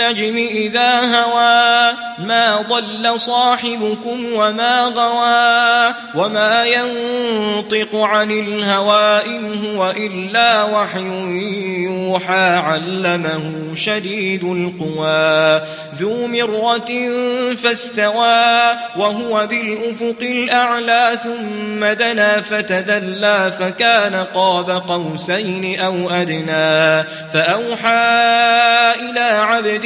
إذا هوى ما ضل صاحبكم وما غوى وما ينطق عن الهوى إن هو إلا وحي يوحى علمه شديد القوى ذو مرة فاستوى وهو بالأفق الأعلى ثم دنا فتدلى فكان قاب قوسين أو أدنى فأوحى إلى عبده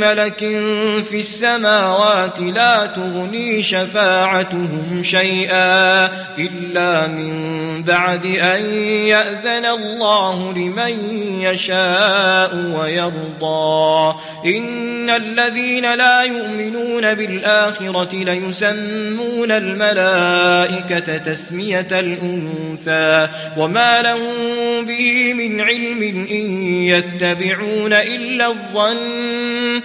ملك في السماوات لا تغني شفاعتهم شيئا إلا من بعد أن يأذن الله لمن يشاء ويرضى. إن الذين لا يؤمنون بالآخرة ليسمون الملائكة تسمية الأنثى وما لهم به من علم إن يتبعون إلا الظن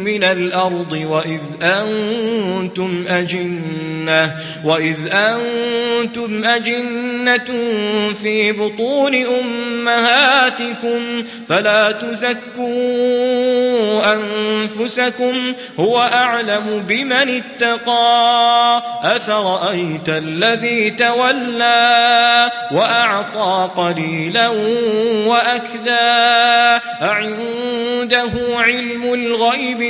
من الأرض وإذ أنتم أجنة وإذ أنتم أجنة في بطون أمهاتكم فلا تزكوا أنفسكم هو أعلم بمن اتقى أفرأيت الذي تولى وأعطى قليلا وأكدى أعنده علم الغيب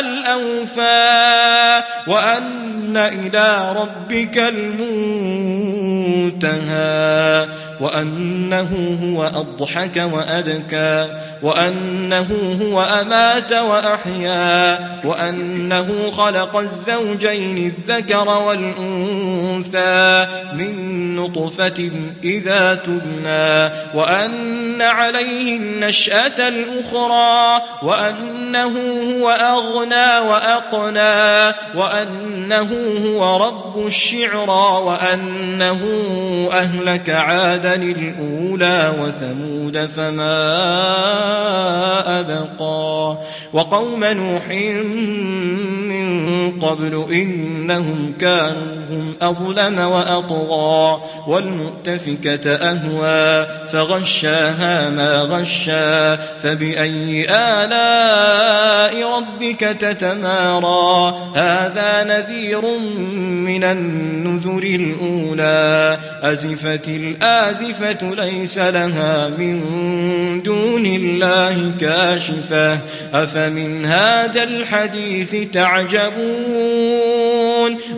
الأوفى وأن إلى ربك المنتهى وأنه هو أضحك وأبكى وأنه هو أمات وأحيا وأنه خلق الزوجين الذكر والأنثى من نطفة إذا تبنى وأن عليه النشأة الأخرى وأنه هو أغنى وأقنى وأنه هو رب الشعرى وأنه أهلك عادا الأولى وثمود فما أبقى وقوم نوح قبل إنهم كانوا هم أظلم وأطغى والمؤتفكة أهوى فغشاها ما غشا فبأي آلاء ربك تتمارى هذا نذير من النذر الأولى أزفت الآزفة ليس لها من دون الله كاشفة أفمن هذا الحديث تعجبون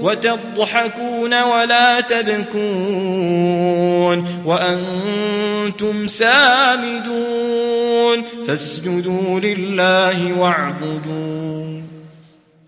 وتضحكون ولا تبكون وأنتم سامدون فاسجدوا لله واعبدون